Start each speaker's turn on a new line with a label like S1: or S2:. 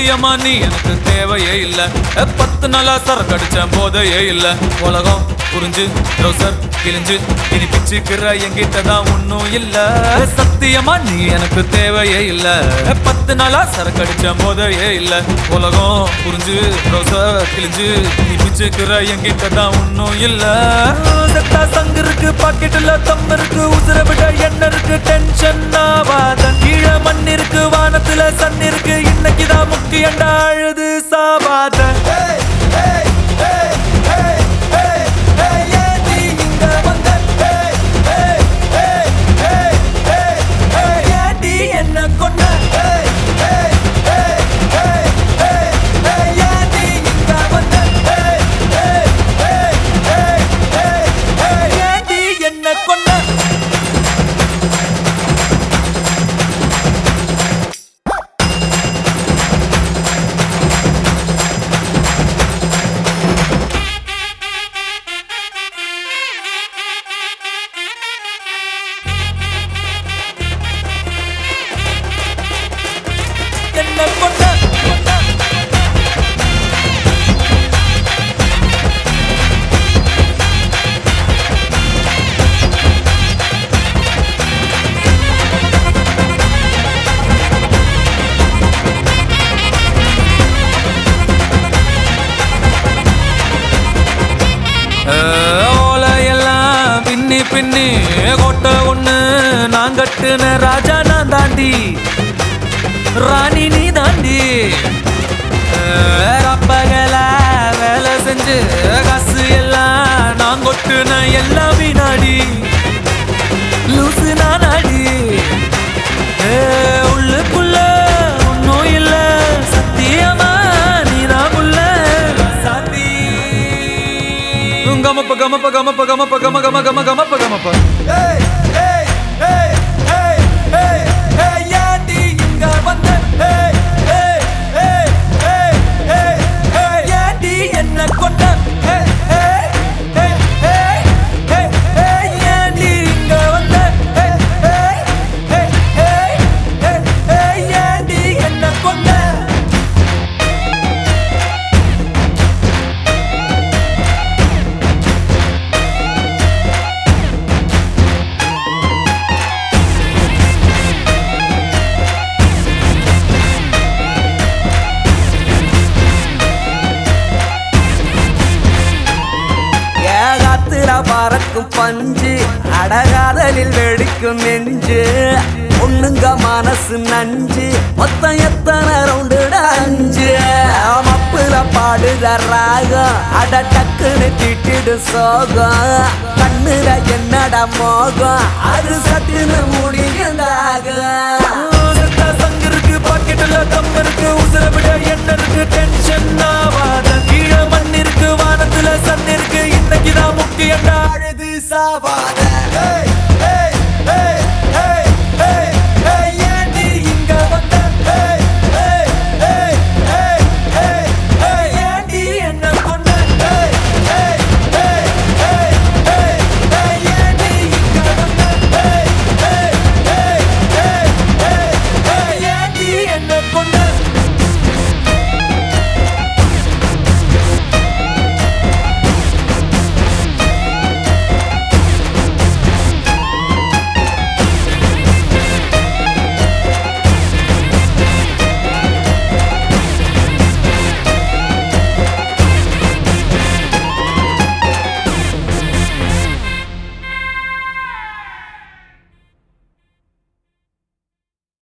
S1: சத்தியமா நீ எனக்கு தேவையே இல்ல. பத்து நாளா சரக்கு கடிச்ச போதையே இல்ல. உலகம் புரிஞ்சு ட்ரௌசர் கிழிஞ்சு இனி பிச்சுக்கிற என்கிட்ட தான் ஒன்னும் இல்ல. சத்தியமா நீ எனக்கு தேவையே இல்ல. பத்து நாளா சரக்கு கடிச்ச போதையே இல்ல. உலகம் புரிஞ்சு ட்ரௌசர் கிழிஞ்சு இனி பிச்சுக்கிற என்கிட்ட தான் ஒன்னும் இல்லை. செத்தா சங்கு இருக்கு பாக்கெட்டுல தம் இருக்கு உசுர விட என்ன இருக்கு டென்ஷன் ஆவாத. கீழ மண் இருக்கு வானத்துல சன் இருக்கு இன்னைக்குதான் முக்கியண்டா அழுது சாவாத. பின்னி பின்னி கோட்டை ஒண்ணு நான் கட்டுன ராஜா நான் தாண்டி. ராணி நீ தாண்டி. ரப்பகல வேலை செஞ்சு காசு எல்லாம் நான் கொட்டுன எல்லாம் gama pa gama pa gama pa gama pa gama gama gama gama pa gama pa. Hey,
S2: hey. பறக்கும் பஞ்சு அடகாதலில் வெடிக்கும் நெஞ்சு. ஒண்ணுங்க மனசு நஞ்சு மொத்தம் எத்தனை ரவுண்டுட அஞ்சு. மப்புல பாடுற ராகம் அட டக்குன்னு திட்டிடு சோகம். கண்ணுல என்னட மோகம் அது சட்டுன்னு முடியுண்டாகும்
S1: செத்தா மிஸ் ஆவாத